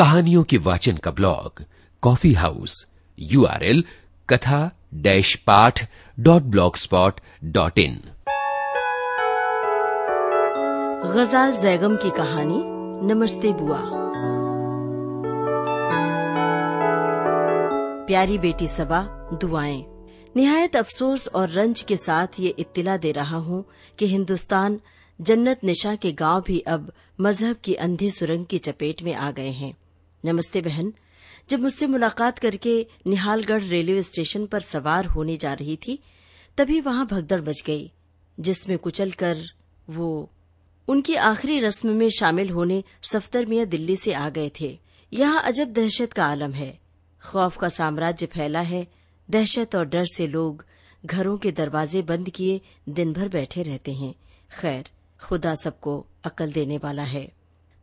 कहानियों के वाचन का blog, coffee house you R L कथा, डैश पाठ, dot blog spot dot in. Ghazal Zaigham की कहानी, नमस्ते बुआ। प्यारी बेटी सबा, दुआएँ। निहायत अफसोस और रंज के साथ ये इत्तिला दे रहा हूँ कि हिंदुस्तान जन्नत निशा के गाँव भी अब मज़हब की अंधी सुरंग की चपेट में आ गए हैं। नमस्ते बहन। जब मुझसे मुलाकात करके निहालगढ़ रेलवे स्टेशन पर सवार होने जा रही थी, तभी वहाँ भगदड़ मच गई, जिसमें कुचल कर वो उनकी आखिरी रस्म में शामिल होने सफ्तर मियाँ दिल्ली से आ गए थे। यहाँ अजब दहशत का आलम है। खौफ का साम्राज्य फैला है। दहशत और डर से लोग घरों के दरवाजे बंद किए दिन भर बैठे रहते हैं। खैर, खुदा सबको अकल देने वाला है।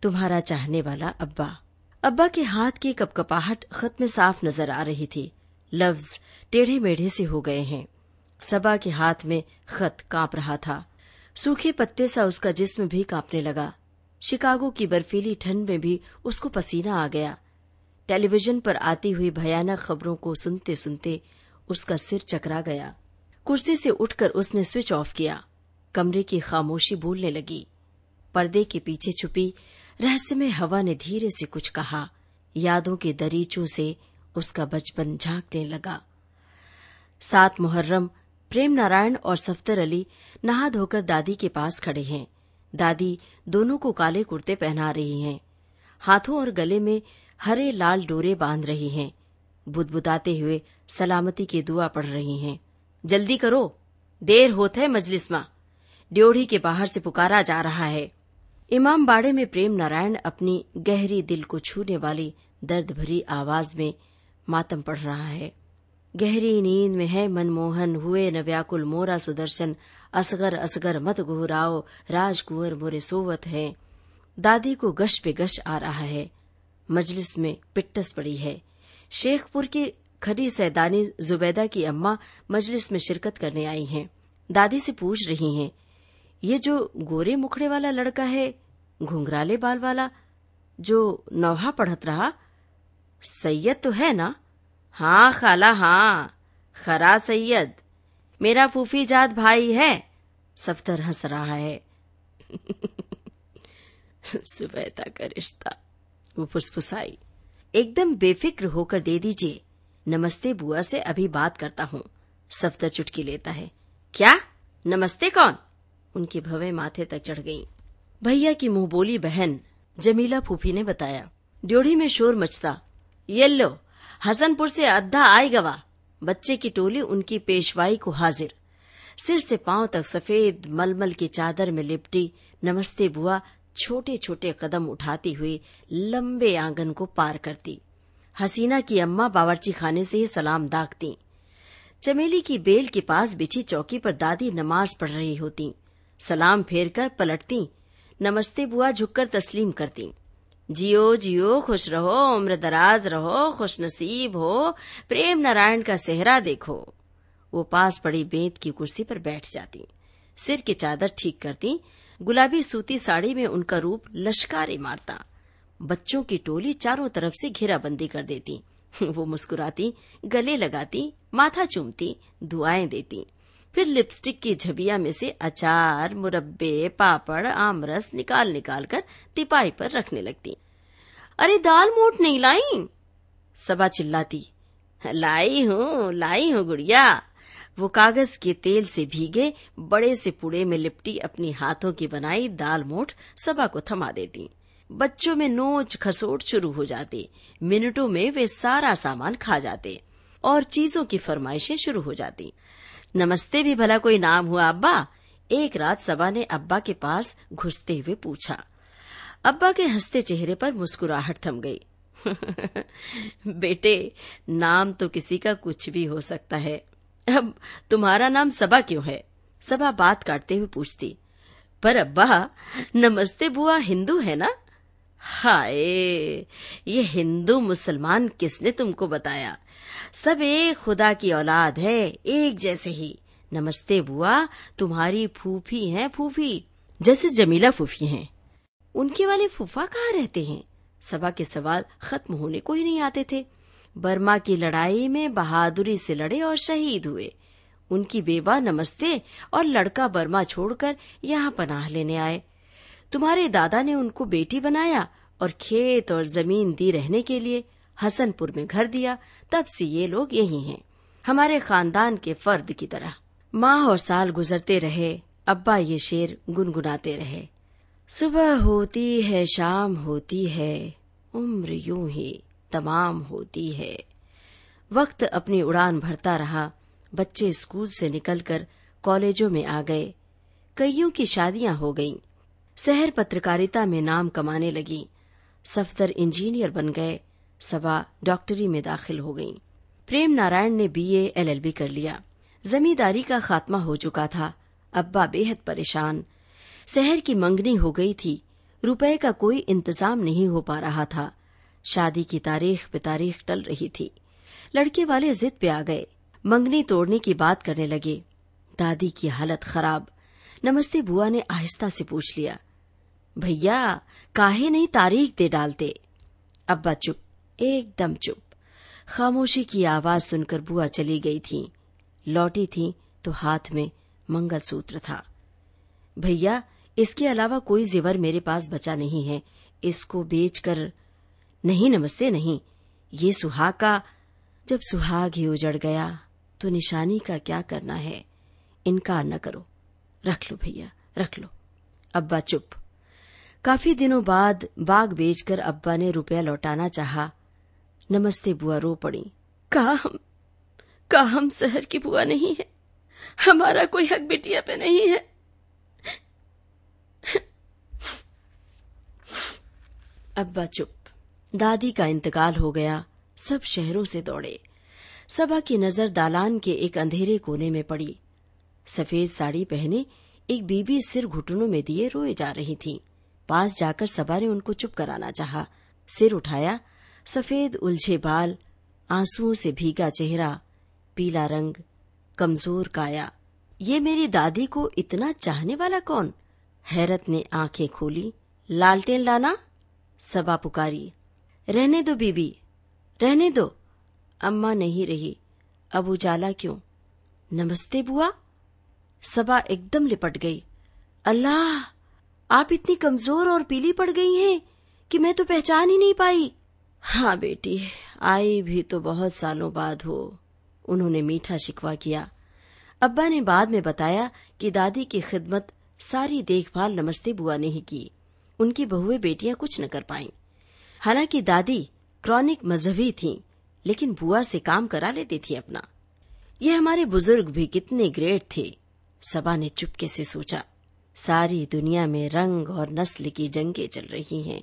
तुम्हारा चाहने वाला अब्बा। अब्बा के हाथ की कपकपाहट खत में साफ़ नज़र आ रही थी। लफ्ज टेढ़े मेढ़े से हो गए हैं। सबा के हाथ में खत काँप रहा था। सूखे पत्ते सा उसका जिस्म भी कांपने लगा। शिकागो की बर्फीली ठंड में भी उसको पसीना आ गया। टेलीविज़न पर आती हुई भयानक खबरों को सुनते सुनते उसका सिर चकरा गया। कुर्सी से उठकर उसने स्विच ऑफ़ किया। कमरे की खामोशी बोलने लगी। पर्दे के पीछे छुपी रहस्यमय हवा ने धीरे से कुछ कहा। यादों के दरीचों से उसका बचपन झांकने लगा। सात मुहर्रम प्रेम नारायण और सफ्तर अली नहा धोकर दादी के पास खड़े हैं। दादी दोनों को काले कुर्ते पहना रही हैं। हाथों और गले में हरे लाल डोरे बाँध रही हैं। बुदबुदाते हुए सलामती की दुआ पढ़ रही हैं। जल्दी करो, देर होत है मजलिस माँ। ड्योढ़ी के बाहर से पुकारा जा रहा है। इमाम बाड़े में प्रेम नारायण अपनी गहरी दिल को छूने वाली दर्द भरी आवाज़ में मातम पढ़ रहा है। गहरी नींद में है मनमोहन, हुए न व्याकुल मोरा सुदर्शन, असगर असगर मत गुहराओ, राजकुंवर मोरे सोवत है। दादी को गश पे गश आ रहा है, मजलिस में पिट्टस पड़ी है। शेखपुर की खड़ी सैदानी जुबैदा की अम्मा मजलिस में शिरकत करने आई हैं। दादी से पूछ रही हैं ये जो गोरे मुखड़े वाला लड़का है, घुंघराले बाल वाला, जो नौहा पढ़त रहा, सैयद तो है ना? हाँ खाला हाँ खरा सैयद। मेरा फूफी जात भाई है सफ्तर हंस रहा है। सुबैदा का रिश्ता, वो फुसफुसाई। एकदम बेफिक्र होकर दे दीजिए। नमस्ते बुआ से अभी बात करता हूँ सफ्तर चुटकी लेता है। क्या? नमस्ते कौन? उनकी भवे माथे तक चढ़ गई। भैया की मुँह बोली बहन, जमीला फूफी ने बताया। ड्योढ़ी में शोर मचता, ये लो, हसनपुर से अद्धा आई गवा बच्चे की टोली उनकी पेशवाई को हाजिर। सिर से पाँव तक सफ़ेद मलमल की चादर में लिपटी, नमस्ते बुआ छोटे छोटे कदम उठाती हुई लंबे आँगन को पार करती। हसीना की अम्मा बावर्ची खाने से ही सलाम दागती। चमेली की बेल के पास बिछी चौकी पर दादी नमाज़ पढ़ रही होती। सलाम फेर कर पलटती। नमस्ते बुआ झुककर तस्लीम करती। जियो जियो, खुश रहो, उम्र दराज रहो खुश नसीब हो, प्रेम नारायण का सेहरा देखो। वो पास पड़ी बेंत की कुर्सी पर बैठ जाती। सिर की चादर ठीक करती, गुलाबी सूती साड़ी में उनका रूप लश्कारे मारता। बच्चों की टोली चारों तरफ़ से घेराबंदी कर देती। वो मुस्कुराती, गले लगाती, माथा चूमती, दुआएँ देती। फिर लिपस्टिक की झबिया में से अचार, मुरब्बे, पापड़, आमरस निकाल निकाल कर तिपाई पर रखने लगती। अरे, दाल मोट नहीं लाई? सबा चिल्लाती। लाई हूँ लाई हूँ गुड़िया। वो कागज़ के तेल से भीगे, बड़े से पुड़े में लिपटी अपनी हाथों की बनाई दाल मोट सबा को थमा देती। बच्चों में नोच खसोट शुरू हो जाती। मिनटों में वे सारा सामान खा जाते और चीज़ों की फरमाइशें शुरू हो जाती। नमस्ते भी भला कोई नाम हुआ अब्बा। एक रात सबा ने अब्बा के पास घुसते हुए पूछा। अब्बा के हँसते चेहरे पर मुस्कुराहट थम गई। बेटे, नाम तो किसी का कुछ भी हो सकता है। अब तुम्हारा नाम सबा क्यों है? सबा बात काटते हुए पूछती। पर अब्बा, नमस्ते बुआ, हिंदू है ना? हाय, ये हिंदू मुसलमान किसने तुमको बताया? सब एक खुदा की औलाद है, एक जैसे ही। नमस्ते बुआ, तुम्हारी फूफी है फूफी, जैसे जमीला फूफी हैं। उनके वाले फूफा कहाँ रहते हैं? सभा के सवाल खत्म होने को ही नहीं आते थे। बर्मा की लड़ाई में बहादुरी से लड़े और शहीद हुए। उनकी बेवा नमस्ते और लड़का बर्मा छोड़कर यहाँ पनाह लेने आए। तुम्हारे दादा ने उनको बेटी बनाया और खेत और ज़मीन दी रहने के लिए हसनपुर में घर दिया, तब से ये लोग यही हैं, हमारे खानदान के फर्द की तरह। माह और साल गुजरते रहे, अब्बा ये शेर गुनगुनाते रहे। सुबह होती है, शाम होती है, उम्र यूँ ही तमाम होती है। वक्त अपनी उड़ान भरता रहा, बच्चे स्कूल से निकलकर कॉलेजों में आ गए। कईयों की शादियाँ हो गईं शहर पत्रकारिता में नाम कमाने लगी। सफदर इंजीनियर बन गए। सवा डॉक्टरी में दाखिल हो गईं। प्रेम नारायण ने बीए एलएलबी कर लिया। जमींदारी का खात्मा हो चुका था। अब्बा बेहद परेशान। शहर की मंगनी हो गई थी। रुपए का कोई इंतज़ाम नहीं हो पा रहा था। शादी की तारीख पे तारीख टल रही थी। लड़के वाले जिद पे आ गए। मंगनी तोड़ने की बात करने लगे। दादी की हालत खराब। नमस्ते बुआ ने आहिस्ता से पूछ लिया। भैया, काहे नहीं तारीख दे डालते? अब्बा चुप, एकदम चुप। खामोशी की आवाज़ सुनकर बुआ चली गई थी। लौटी थी तो हाथ में मंगलसूत्र था। भैया, इसके अलावा कोई जेवर मेरे पास बचा नहीं है। इसको बेचकर, नहीं, नमस्ते, नहीं। ये सुहाग का जब सुहाग ही उजड़ गया तो निशानी का क्या करना है? इनकार न करो। रख लो भैया, रख लो। अब्बा चुप। काफ़ी दिनों बाद बाग बेचकर अब्बा ने रुपया लौटाना चाहा। नमस्ते बुआ, रो पड़ी। कहा हम कहा हम शहर की बुआ नहीं है? हमारा कोई हक बिटिया पे नहीं है। अब्बा चुप। दादी का इंतकाल हो गया। सब शहरों से दौड़े। सभा की नज़र दालान के एक अंधेरे कोने में पड़ी। सफ़ेद साड़ी पहने एक बीबी सिर घुटनों में दिए रोए जा रही थी। पास जाकर सबा ने उनको चुप कराना चाहा। सिर उठाया, सफ़ेद उलझे बाल, आंसुओं से भीगा चेहरा, पीला रंग, कमज़ोर काया। ये मेरी दादी को इतना चाहने वाला कौन? हैरत ने आँखें खोली। लालटेन लाना? सबा पुकारी। रहने दो बीबी, रहने दो। अम्मा नहीं रही। अब उजाला क्यों? नमस्ते बुआ। सबा एकदम लिपट गई। अल्लाह! आप इतनी कमज़ोर और पीली पड़ गई हैं कि मैं तो पहचान ही नहीं पाई। हाँ बेटी, आई भी तो बहुत सालों बाद हो, उन्होंने मीठा शिकवा किया। अब्बा ने बाद में बताया कि दादी की खिदमत सारी देखभाल नमस्ते बुआ ने ही की, उनकी बहुएँ बेटियाँ कुछ न कर पाईं। हालाँकि दादी क्रॉनिक मजहबी थीं, लेकिन बुआ से काम करा लेती थी अपना। ये हमारे बुज़ुर्ग भी कितने ग्रेट थे, सबा ने चुपके से सोचा। सारी दुनिया में रंग और नस्ल की जंगें चल रही हैं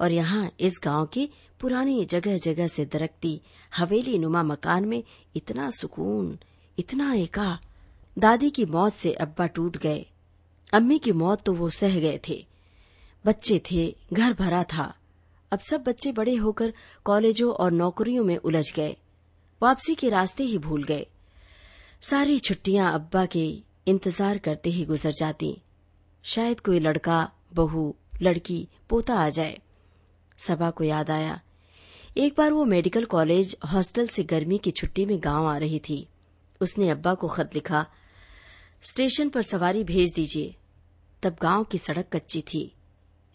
और यहाँ इस गाँव की पुरानी जगह जगह से दरकती हवेली नुमा मकान में इतना सुकून, इतना एका। दादी की मौत से अब्बा टूट गए। अम्मी की मौत तो वो सह गए थे। बच्चे थे, घर भरा था। अब सब बच्चे बड़े होकर कॉलेजों और नौकरियों में उलझ गए। वापसी के रास्ते ही भूल गए। सारी छुट्टियाँ अब्बा के इंतज़ार करते ही गुजर जाती। शायद कोई लड़का, बहू, लड़की, पोता आ जाए। सभा को याद आया। एक बार वो मेडिकल कॉलेज हॉस्टल से गर्मी की छुट्टी में गाँव आ रही थी। उसने अब्बा को खत लिखा, स्टेशन पर सवारी भेज दीजिए। तब गाँव की सड़क कच्ची थी।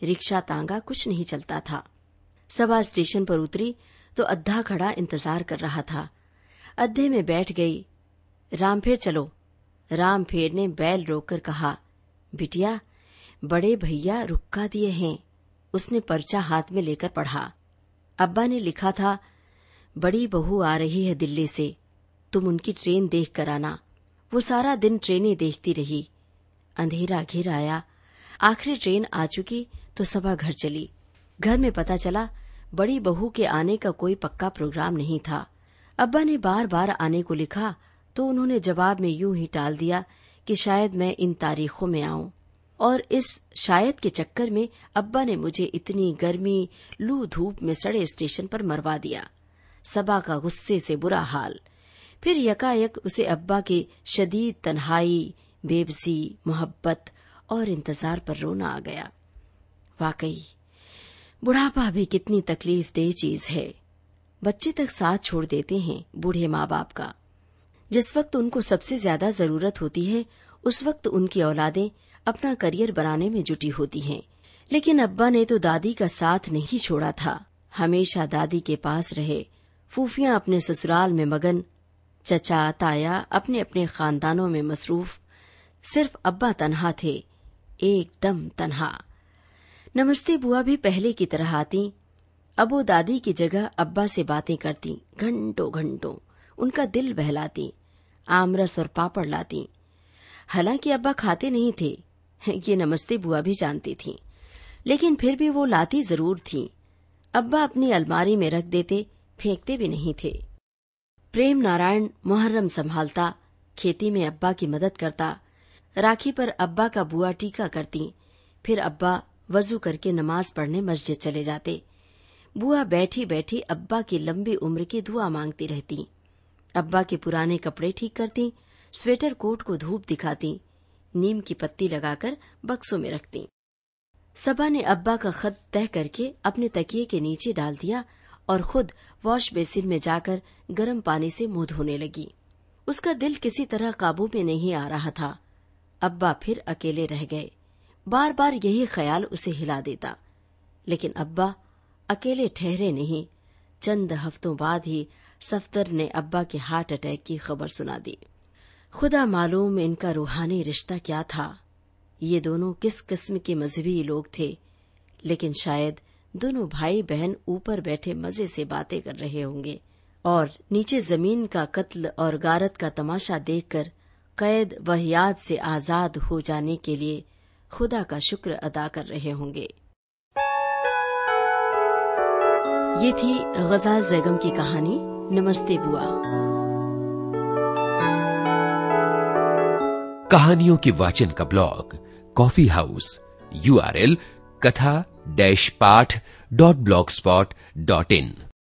रिक्शा तांगा कुछ नहीं चलता था। सभा स्टेशन पर उतरी तो अद्धा खड़ा इंतज़ार कर रहा था। अद्धे में बैठ गई। राम फेर चलो। राम फेर ने बैल रोककर कहा बिटिया, बड़े भैया रुक्का दिए हैं। उसने पर्चा हाथ में लेकर पढ़ा। अब्बा ने लिखा था, बड़ी बहू आ रही है दिल्ली से, तुम उनकी ट्रेन देख कर आना। वो सारा दिन ट्रेनें देखती रही। अंधेरा घिर आया। आखिरी ट्रेन आ चुकी तो सभा घर चली। घर में पता चला, बड़ी बहू के आने का कोई पक्का प्रोग्राम नहीं था। अब्बा ने बार बार आने को लिखा तो उन्होंने जवाब में यूँ ही टाल दिया कि शायद मैं इन तारीखों में आऊँ। और इस शायद के चक्कर में अब्बा ने मुझे इतनी गर्मी, लू धूप में सड़े स्टेशन पर मरवा दिया। सबा का गुस्से से बुरा हाल। फिर यकायक उसे अब्बा के शदीद तन्हाई, बेबसी, मोहब्बत और इंतज़ार पर रोना आ गया। वाकई, बुढ़ापा भी कितनी तकलीफ़ दे चीज़ है। बच्चे तक साथ छोड़ देते हैं बूढ़े माँ बाप का। जिस वक्त उनको सबसे ज़्यादा ज़रूरत होती है, उस वक्त उनकी औलादें अपना करियर बनाने में जुटी होती हैं। लेकिन अब्बा ने तो दादी का साथ नहीं छोड़ा था। हमेशा दादी के पास रहे। फूफियाँ अपने ससुराल में मगन, चचा, ताया अपने अपने खानदानों में मसरूफ। सिर्फ़ अब्बा तनहा थे, एकदम तनहा। नमस्ते बुआ भी पहले की तरह आती। अब वो दादी की जगह अब्बा से बातें करती घंटों घंटों उनका दिल बहलाती। आमरस और पापड़ लाती। हालाँकि अब्बा खाते नहीं थे, ये नमस्ते बुआ भी जानती थी, लेकिन फिर भी वो लाती ज़रूर थी। अब्बा अपनी अलमारी में रख देते, फेंकते भी नहीं थे। प्रेम नारायण मुहर्रम संभालता, खेती में अब्बा की मदद करता। राखी पर अब्बा का बुआ टीका करती, फिर अब्बा वज़ू करके नमाज़ पढ़ने मस्जिद चले जाते। बुआ बैठी बैठी अब्बा की लंबी उम्र की दुआ मांगती रहती। अब्बा के पुराने कपड़े ठीक करती, स्वेटर कोट को धूप दिखाती, नीम की पत्ती लगाकर बक्सों में रखती। सबा ने अब्बा का खत तय करके अपने तकिए के नीचे डाल दिया और खुद वॉश बेसिन में जाकर गर्म पानी से मुँह धोने लगी। उसका दिल किसी तरह काबू में नहीं आ रहा था। अब्बा फिर अकेले रह गए। बार बार यही ख्याल उसे हिला देता। लेकिन अब्बा अकेले ठहरे नहीं। चंद हफ्तों बाद ही सफदर ने अब्बा के हार्ट अटैक की खबर सुना दी। खुदा मालूम इनका रूहानी रिश्ता क्या था। ये दोनों किस किस्म के मजहबी लोग थे, लेकिन शायद दोनों भाई बहन ऊपर बैठे मज़े से बातें कर रहे होंगे और नीचे ज़मीन का कत्ल और गारत का तमाशा देखकर कैद वह याद से आज़ाद हो जाने के लिए खुदा का शुक्र अदा कर रहे होंगे। ये थी गजाल जैगम की कहानी। नमस्ते बुआ। कहानियों के वाचन का blog, coffee house you R L कथा डैश पाठ dot blog spot dot in